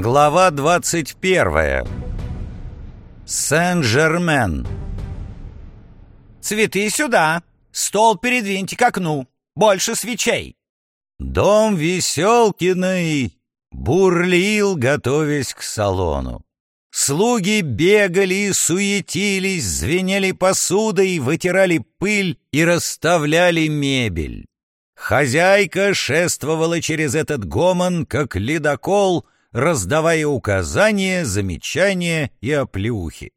Глава 21. Сен-Жермен. «Цветы сюда! Стол передвиньте к окну! Больше свечей!» Дом Веселкиной бурлил, готовясь к салону. Слуги бегали, суетились, звенели посудой, вытирали пыль и расставляли мебель. Хозяйка шествовала через этот гомон, как ледокол, раздавая указания, замечания и оплюхи.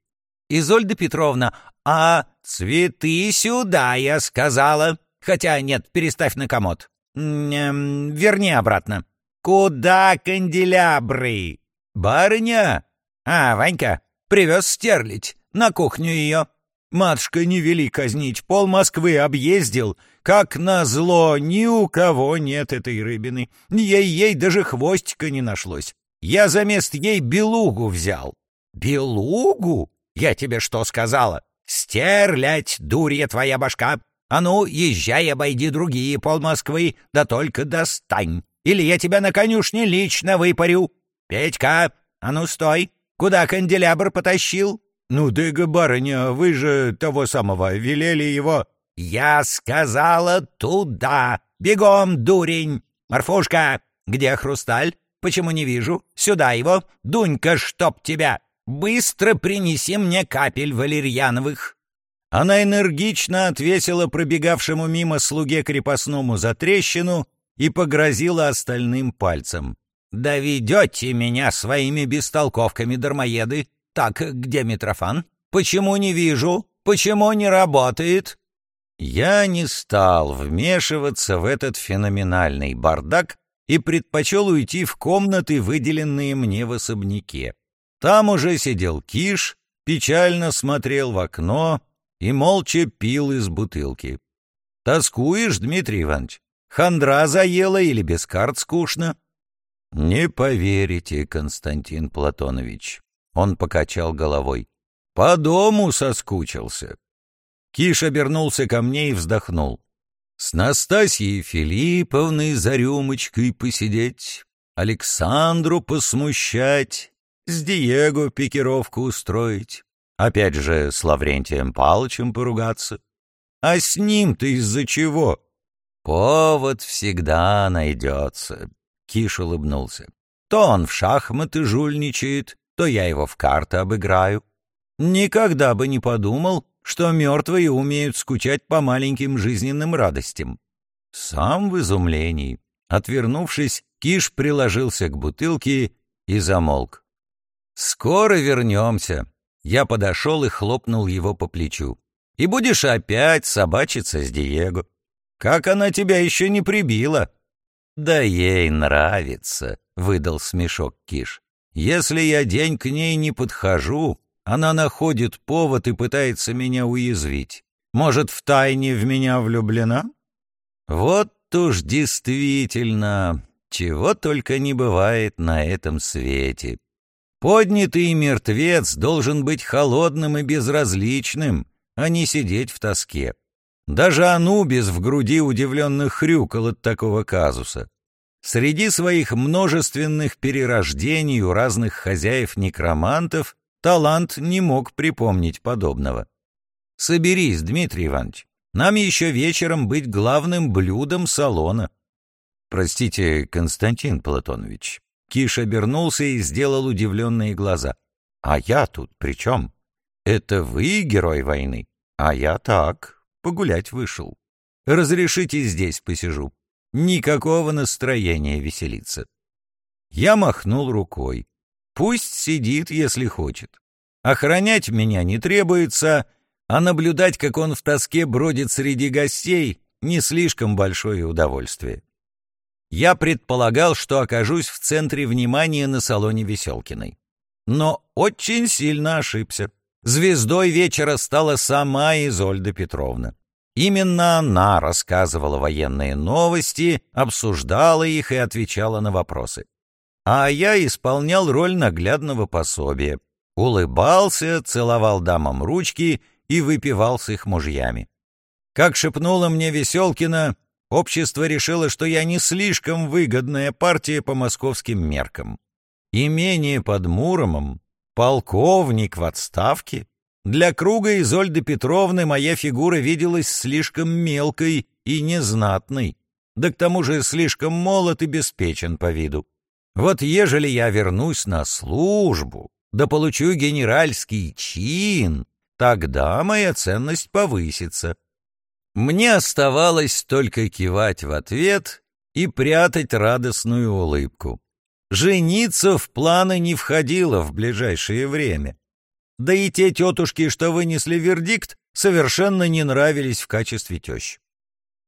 «Изольда Петровна, а цветы сюда, я сказала. Хотя нет, переставь на комод. Эм, верни обратно. Куда канделябры? Барыня? А, Ванька, привез стерлить. На кухню ее. Матушка, не вели казнить, пол Москвы объездил. Как назло, ни у кого нет этой рыбины. Ей-ей даже хвостика не нашлось. Я за мест ей белугу взял. Белугу? Я тебе что сказала? Стерлять, дурья твоя башка. А ну, езжай, обойди другие пол Москвы, да только достань. Или я тебя на конюшне лично выпарю. Петька, а ну стой. Куда канделябр потащил? «Ну, дыга, барыня, вы же того самого велели его...» «Я сказала туда! Бегом, дурень! Марфушка, где хрусталь? Почему не вижу? Сюда его! Дунька, чтоб тебя! Быстро принеси мне капель валерьяновых!» Она энергично отвесила пробегавшему мимо слуге крепостному за трещину и погрозила остальным пальцем. «Доведете меня своими бестолковками, дармоеды! Так, где Митрофан? Почему не вижу? Почему не работает?» Я не стал вмешиваться в этот феноменальный бардак и предпочел уйти в комнаты, выделенные мне в особняке. Там уже сидел Киш, печально смотрел в окно и молча пил из бутылки. «Тоскуешь, Дмитрий Иванович? Хандра заела или без карт скучно?» «Не поверите, Константин Платонович. Он покачал головой. «По дому соскучился». Киш обернулся ко мне и вздохнул. «С Настасьей Филипповной за рюмочкой посидеть, Александру посмущать, с Диего пикировку устроить, опять же с Лаврентием Палычем поругаться. А с ним-то из-за чего?» «Повод всегда найдется», — Киш улыбнулся. «То он в шахматы жульничает, то я его в карты обыграю. Никогда бы не подумал, что мертвые умеют скучать по маленьким жизненным радостям. Сам в изумлении. Отвернувшись, Киш приложился к бутылке и замолк. «Скоро вернемся». Я подошел и хлопнул его по плечу. «И будешь опять собачиться с Диего. Как она тебя еще не прибила?» «Да ей нравится», — выдал смешок Киш. Если я день к ней не подхожу, она находит повод и пытается меня уязвить. Может, втайне в меня влюблена? Вот уж действительно, чего только не бывает на этом свете. Поднятый мертвец должен быть холодным и безразличным, а не сидеть в тоске. Даже Анубис в груди удивленно хрюкал от такого казуса. Среди своих множественных перерождений у разных хозяев-некромантов талант не мог припомнить подобного. «Соберись, Дмитрий Иванович, нам еще вечером быть главным блюдом салона». «Простите, Константин Платонович». Киш обернулся и сделал удивленные глаза. «А я тут при чем? Это вы герой войны, а я так, погулять вышел. Разрешите здесь посижу». Никакого настроения веселиться. Я махнул рукой. Пусть сидит, если хочет. Охранять меня не требуется, а наблюдать, как он в тоске бродит среди гостей, не слишком большое удовольствие. Я предполагал, что окажусь в центре внимания на салоне Веселкиной. Но очень сильно ошибся. Звездой вечера стала сама Изольда Петровна. Именно она рассказывала военные новости, обсуждала их и отвечала на вопросы. А я исполнял роль наглядного пособия. Улыбался, целовал дамам ручки и выпивал с их мужьями. Как шепнула мне Веселкина, общество решило, что я не слишком выгодная партия по московским меркам. Имение под Муромом, полковник в отставке. Для круга Изольды Петровны моя фигура виделась слишком мелкой и незнатной, да к тому же слишком молод и беспечен по виду. Вот ежели я вернусь на службу, да получу генеральский чин, тогда моя ценность повысится. Мне оставалось только кивать в ответ и прятать радостную улыбку. Жениться в планы не входило в ближайшее время. Да и те тетушки, что вынесли вердикт, совершенно не нравились в качестве тещ.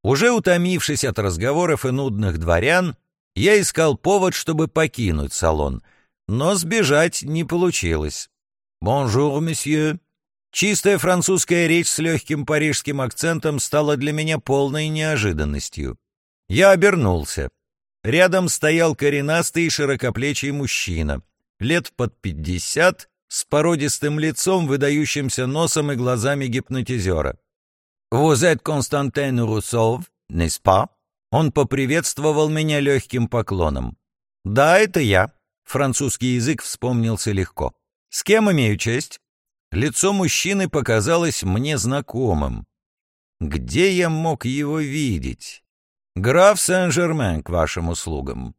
Уже утомившись от разговоров и нудных дворян, я искал повод, чтобы покинуть салон, но сбежать не получилось. «Бонжур, месье». Чистая французская речь с легким парижским акцентом стала для меня полной неожиданностью. Я обернулся. Рядом стоял коренастый широкоплечий мужчина, лет под пятьдесят, с породистым лицом, выдающимся носом и глазами гипнотизера. «Vous êtes Константин Руссов, n'est-ce pas?» Он поприветствовал меня легким поклоном. «Да, это я». Французский язык вспомнился легко. «С кем имею честь?» Лицо мужчины показалось мне знакомым. Где я мог его видеть? Граф Сен-Жермен к вашим услугам.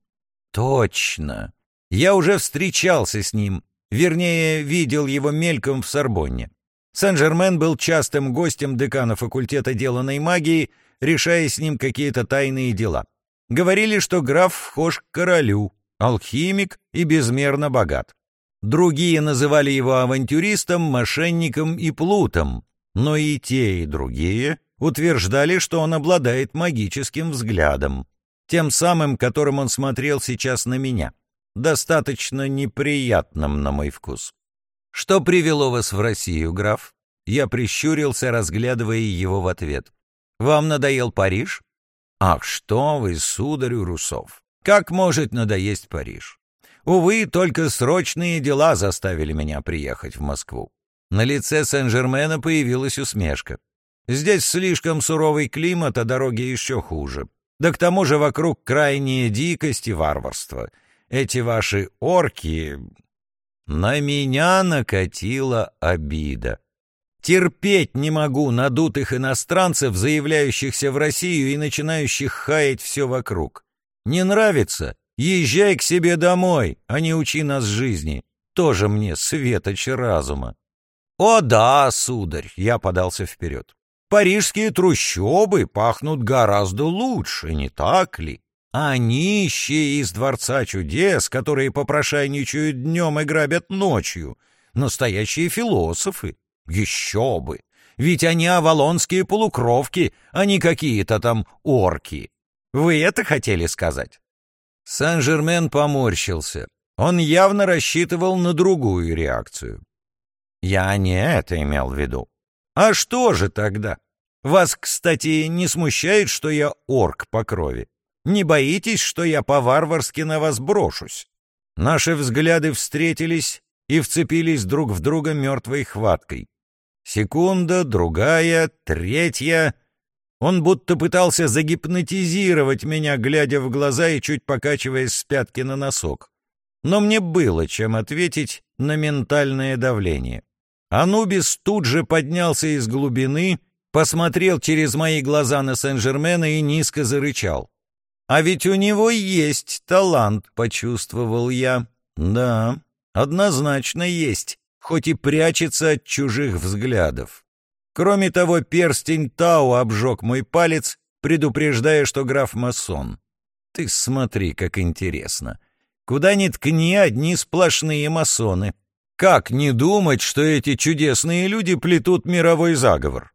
Точно. Я уже встречался с ним, вернее, видел его мельком в Сорбонне. Сен-Жермен был частым гостем декана факультета деланной магии, решая с ним какие-то тайные дела. Говорили, что граф вхож к королю, алхимик и безмерно богат. Другие называли его авантюристом, мошенником и плутом, но и те, и другие утверждали, что он обладает магическим взглядом, тем самым, которым он смотрел сейчас на меня, достаточно неприятным на мой вкус. «Что привело вас в Россию, граф?» Я прищурился, разглядывая его в ответ. «Вам надоел Париж?» «Ах, что вы, сударь Русов! Как может надоесть Париж? Увы, только срочные дела заставили меня приехать в Москву». На лице Сен-Жермена появилась усмешка. Здесь слишком суровый климат, а дороги еще хуже. Да к тому же вокруг крайняя дикость и варварство. Эти ваши орки... На меня накатила обида. Терпеть не могу надутых иностранцев, заявляющихся в Россию и начинающих хаять все вокруг. Не нравится? Езжай к себе домой, а не учи нас жизни. Тоже мне светоч разума. «О да, сударь!» — я подался вперед. Парижские трущобы пахнут гораздо лучше, не так ли? А нищие из Дворца чудес, которые попрошайничают днем и грабят ночью, настоящие философы. Еще бы! Ведь они авалонские полукровки, а не какие-то там орки. Вы это хотели сказать? Сен-Жермен поморщился. Он явно рассчитывал на другую реакцию. Я не это имел в виду. А что же тогда? Вас, кстати, не смущает, что я орк по крови? Не боитесь, что я по-варварски на вас брошусь? Наши взгляды встретились и вцепились друг в друга мертвой хваткой. Секунда, другая, третья. Он будто пытался загипнотизировать меня, глядя в глаза и чуть покачиваясь с пятки на носок. Но мне было чем ответить на ментальное давление. Анубис тут же поднялся из глубины, посмотрел через мои глаза на Сен-Жермена и низко зарычал. «А ведь у него есть талант», — почувствовал я. «Да, однозначно есть, хоть и прячется от чужих взглядов. Кроме того, перстень Тау обжег мой палец, предупреждая, что граф масон. Ты смотри, как интересно. Куда ни ткни, одни сплошные масоны. Как не думать, что эти чудесные люди плетут мировой заговор?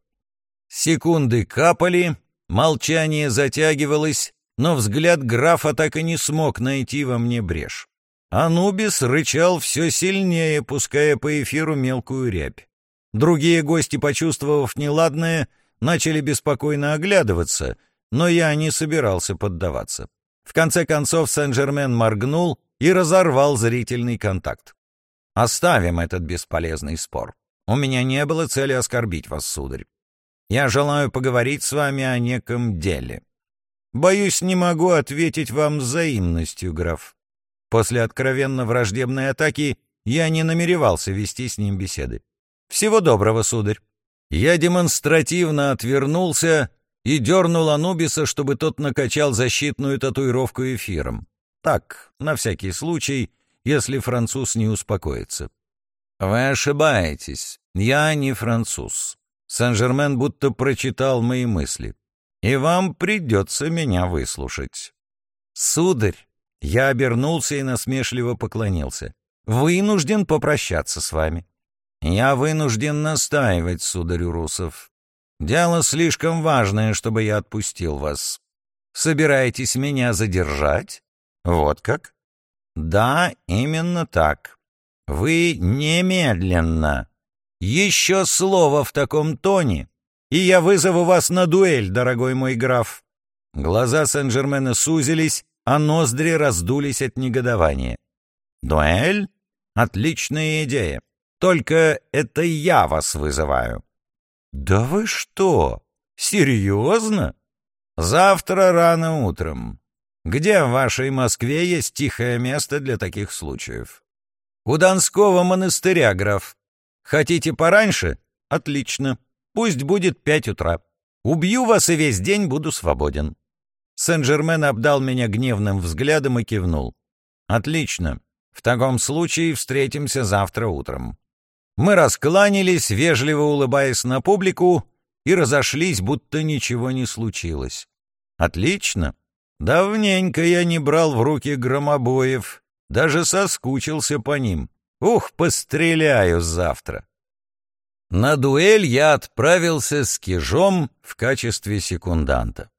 Секунды капали, молчание затягивалось, но взгляд графа так и не смог найти во мне брешь. Анубис рычал все сильнее, пуская по эфиру мелкую рябь. Другие гости, почувствовав неладное, начали беспокойно оглядываться, но я не собирался поддаваться. В конце концов Сен-Жермен моргнул и разорвал зрительный контакт. Оставим этот бесполезный спор. У меня не было цели оскорбить вас, сударь. Я желаю поговорить с вами о неком деле. Боюсь, не могу ответить вам взаимностью, граф. После откровенно враждебной атаки я не намеревался вести с ним беседы. «Всего доброго, сударь!» Я демонстративно отвернулся и дернул Анубиса, чтобы тот накачал защитную татуировку эфиром. Так, на всякий случай, если француз не успокоится. «Вы ошибаетесь. Я не француз». Сен-Жермен будто прочитал мои мысли. «И вам придется меня выслушать». «Сударь!» Я обернулся и насмешливо поклонился. «Вынужден попрощаться с вами». «Я вынужден настаивать, сударь Урусов. Дело слишком важное, чтобы я отпустил вас. Собираетесь меня задержать? Вот как?» «Да, именно так. Вы немедленно. Еще слово в таком тоне, и я вызову вас на дуэль, дорогой мой граф». Глаза Сен-Жермена сузились, а ноздри раздулись от негодования. «Дуэль? Отличная идея. Только это я вас вызываю». «Да вы что? Серьезно? Завтра рано утром. Где в вашей Москве есть тихое место для таких случаев?» «У Донского монастыря, граф. Хотите пораньше? Отлично. Пусть будет пять утра. Убью вас и весь день буду свободен». Сен-Жермен обдал меня гневным взглядом и кивнул. «Отлично. В таком случае встретимся завтра утром». Мы раскланялись, вежливо улыбаясь на публику, и разошлись, будто ничего не случилось. «Отлично. Давненько я не брал в руки громобоев, даже соскучился по ним. Ух, постреляю завтра!» На дуэль я отправился с Кижом в качестве секунданта.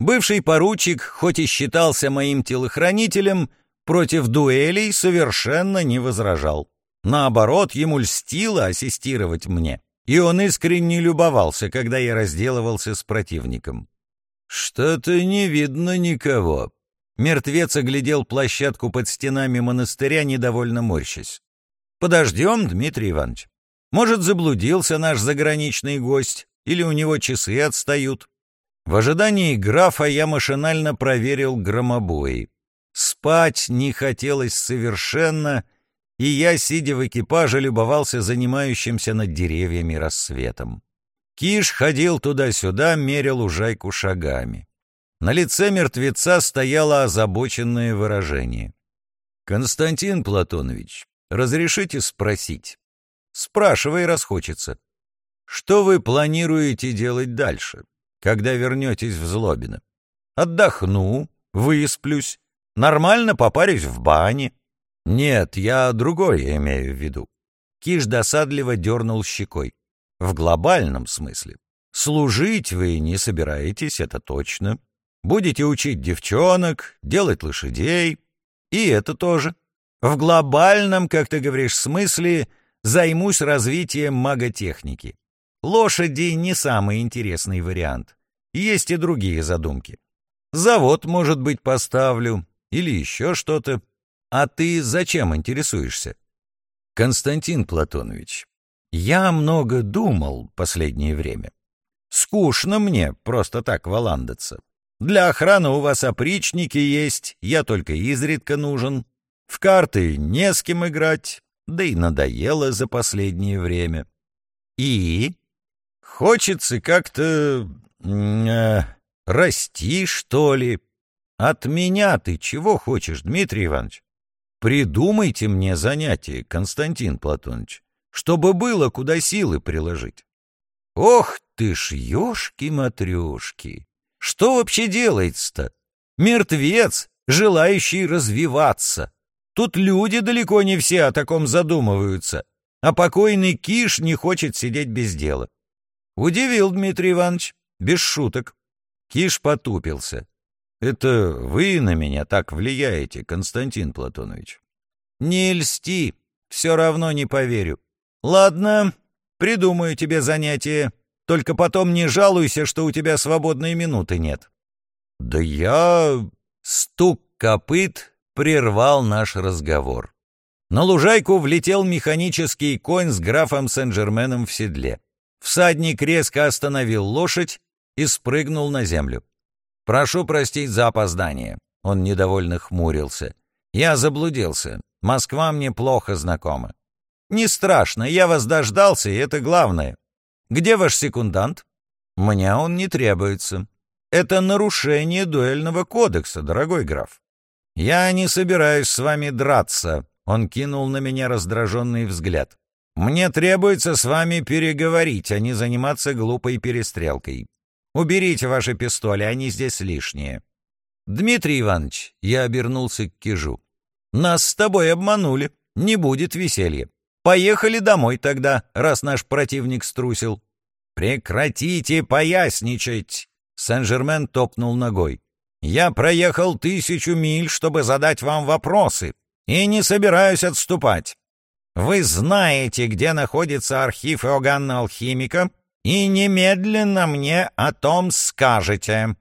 Бывший поручик, хоть и считался моим телохранителем, против дуэлей совершенно не возражал. Наоборот, ему льстило ассистировать мне, и он искренне любовался, когда я разделывался с противником. «Что-то не видно никого». Мертвец оглядел площадку под стенами монастыря, недовольно морщась. «Подождем, Дмитрий Иванович. Может, заблудился наш заграничный гость, или у него часы отстают. В ожидании графа я машинально проверил громобои. Спать не хотелось совершенно, и я, сидя в экипаже, любовался занимающимся над деревьями рассветом. Киш ходил туда-сюда, мерил лужайку шагами. На лице мертвеца стояло озабоченное выражение. «Константин Платонович, разрешите спросить?» «Спрашивай, расхочется. Что вы планируете делать дальше?» Когда вернетесь в Злобино. Отдохну, высплюсь, нормально попарюсь в бане. Нет, я другое имею в виду. Киш досадливо дернул щекой. В глобальном смысле. Служить вы не собираетесь, это точно. Будете учить девчонок, делать лошадей. И это тоже. В глобальном, как ты говоришь, смысле займусь развитием маготехники. Лошади не самый интересный вариант. Есть и другие задумки. Завод, может быть, поставлю, или еще что-то. А ты зачем интересуешься? Константин Платонович, я много думал последнее время. Скучно мне просто так валандаться. Для охраны у вас опричники есть, я только изредка нужен. В карты не с кем играть, да и надоело за последнее время. И Хочется как-то... Э, расти, что ли. От меня ты чего хочешь, Дмитрий Иванович? Придумайте мне занятие, Константин Платонович, чтобы было куда силы приложить. Ох ты ж, ёшки-матрёшки! Что вообще делается-то? Мертвец, желающий развиваться. Тут люди далеко не все о таком задумываются, а покойный Киш не хочет сидеть без дела. Удивил Дмитрий Иванович, без шуток. Киш потупился. Это вы на меня так влияете, Константин Платонович. Не льсти, все равно не поверю. Ладно, придумаю тебе занятие, только потом не жалуйся, что у тебя свободной минуты нет. Да я... Стук копыт прервал наш разговор. На лужайку влетел механический конь с графом Сен-Жерменом в седле. Всадник резко остановил лошадь и спрыгнул на землю. «Прошу простить за опоздание», — он недовольно хмурился. Я заблудился. Москва мне плохо знакома. Не страшно, я вас дождался, и это главное. Где ваш секундант? Мне он не требуется. Это нарушение дуэльного кодекса, дорогой граф. Я не собираюсь с вами драться. Он кинул на меня раздраженный взгляд. Мне требуется с вами переговорить, а не заниматься глупой перестрелкой. Уберите ваши пистоли, они здесь лишние. Дмитрий Иванович, я обернулся к Кижу. Нас с тобой обманули. Не будет веселья. Поехали домой тогда, раз наш противник струсил. Прекратите поясничать. Сен-Жермен топнул ногой. Я проехал тысячу миль, чтобы задать вам вопросы, и не собираюсь отступать. Вы знаете, где находится архив Иоганна Алхимика, и немедленно мне о том скажете.